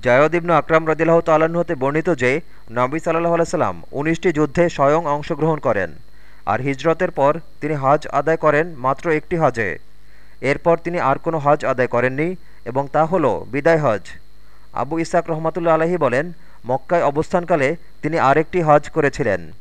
জায়দ ইবনু আকরাম রদিল্লাহ তাল্লাহ্ন হতে বর্ণিত যে, নবী সাল্লাহ আলাইসাল্লাম উনিশটি যুদ্ধে স্বয়ং অংশগ্রহণ করেন আর হিজরতের পর তিনি হজ আদায় করেন মাত্র একটি হজে। এরপর তিনি আর কোনো হজ আদায় করেননি এবং তা হল বিদায় হজ। আবু ইসাক রহমাতুল্লা আলহী বলেন, মক্কায় অবস্থানকালে তিনি আরেকটি হজ করেছিলেন।